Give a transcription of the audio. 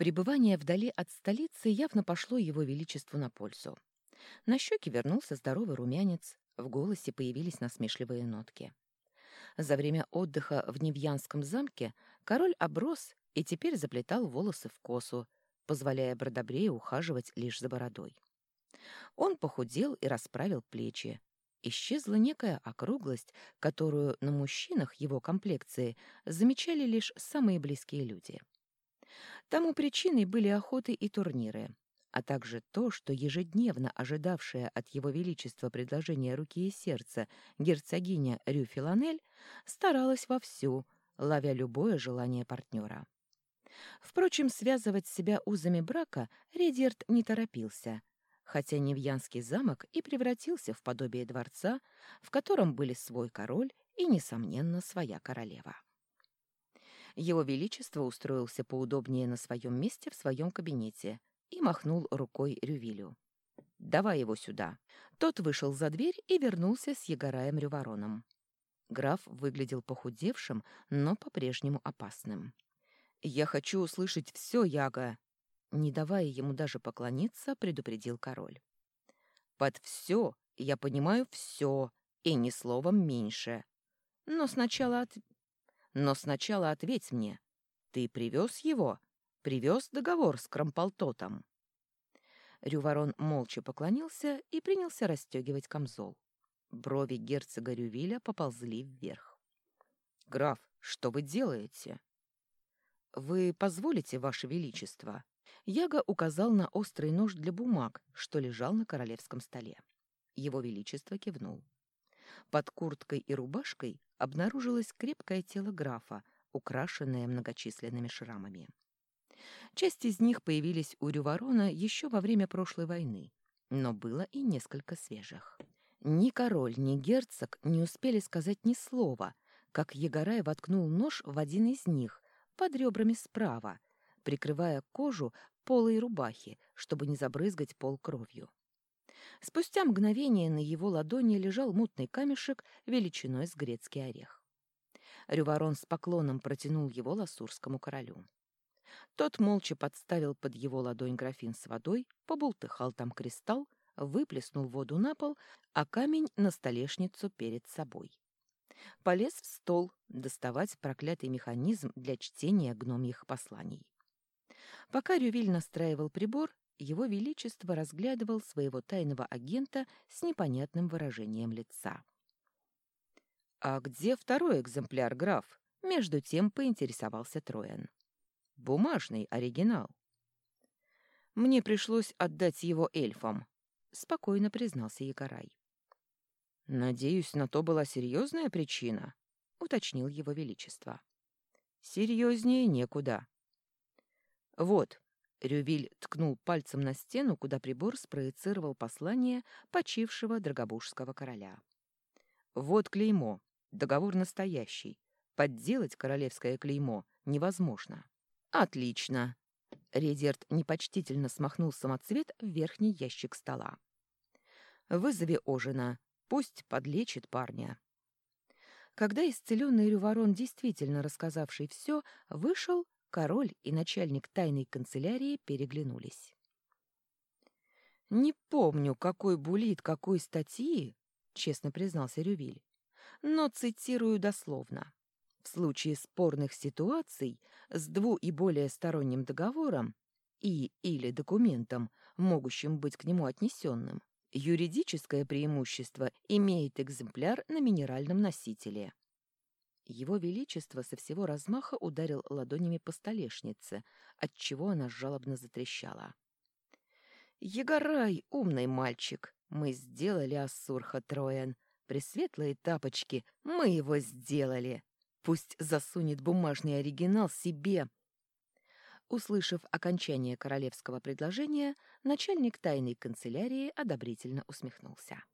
Пребывание вдали от столицы явно пошло его величеству на пользу. На щеке вернулся здоровый румянец, в голосе появились насмешливые нотки. За время отдыха в Невьянском замке король оброс и теперь заплетал волосы в косу, позволяя Бродобрею ухаживать лишь за бородой. Он похудел и расправил плечи. Исчезла некая округлость, которую на мужчинах его комплекции замечали лишь самые близкие люди. Тому причиной были охоты и турниры, а также то, что ежедневно ожидавшая от его величества предложения руки и сердца герцогиня Рю Филанель старалась вовсю, ловя любое желание партнера. Впрочем, связывать себя узами брака Редерт не торопился, хотя Невьянский замок и превратился в подобие дворца, в котором были свой король и, несомненно, своя королева. Его Величество устроился поудобнее на своем месте в своем кабинете и махнул рукой Рювилю. «Давай его сюда». Тот вышел за дверь и вернулся с Егораем Рювороном. Граф выглядел похудевшим, но по-прежнему опасным. «Я хочу услышать все, Яга!» Не давая ему даже поклониться, предупредил король. «Под все я понимаю все, и ни словом меньше. Но сначала от... Но сначала ответь мне. Ты привез его? Привез договор с Крамполтотом?» Рюворон молча поклонился и принялся расстегивать камзол. Брови герцога Рювиля поползли вверх. «Граф, что вы делаете?» «Вы позволите, Ваше Величество?» Яга указал на острый нож для бумаг, что лежал на королевском столе. Его Величество кивнул. Под курткой и рубашкой обнаружилось крепкое тело графа, украшенное многочисленными шрамами. Часть из них появились у Рюворона еще во время прошлой войны, но было и несколько свежих. Ни король, ни герцог не успели сказать ни слова, как Егорай воткнул нож в один из них, под ребрами справа, прикрывая кожу полой рубахи, чтобы не забрызгать пол кровью. Спустя мгновение на его ладони лежал мутный камешек величиной с грецкий орех. Рюворон с поклоном протянул его ласурскому королю. Тот молча подставил под его ладонь графин с водой, побултыхал там кристалл, выплеснул воду на пол, а камень на столешницу перед собой полез в стол доставать проклятый механизм для чтения гномьих посланий. Пока Рювиль настраивал прибор, его Величество разглядывал своего тайного агента с непонятным выражением лица. «А где второй экземпляр, граф?» Между тем поинтересовался Троян. «Бумажный оригинал». «Мне пришлось отдать его эльфам», — спокойно признался Егорай. «Надеюсь, на то была серьезная причина», — уточнил его величество. «Серьезнее некуда». «Вот», — Рювиль ткнул пальцем на стену, куда прибор спроецировал послание почившего драгобужского короля. «Вот клеймо. Договор настоящий. Подделать королевское клеймо невозможно». «Отлично!» Редерт непочтительно смахнул самоцвет в верхний ящик стола. «Вызови Ожина. Пусть подлечит парня. Когда исцеленный Рюворон, действительно рассказавший все, вышел, король и начальник тайной канцелярии переглянулись. «Не помню, какой булит какой статьи», — честно признался Рювиль, «но цитирую дословно. В случае спорных ситуаций с дву- и более сторонним договором и или документом, могущим быть к нему отнесенным, Юридическое преимущество имеет экземпляр на минеральном носителе. Его Величество со всего размаха ударил ладонями по столешнице, отчего она жалобно затрещала. «Егорай, умный мальчик, мы сделали Ассурха Троян. Пресветлые тапочки, мы его сделали. Пусть засунет бумажный оригинал себе, Услышав окончание королевского предложения, начальник тайной канцелярии одобрительно усмехнулся.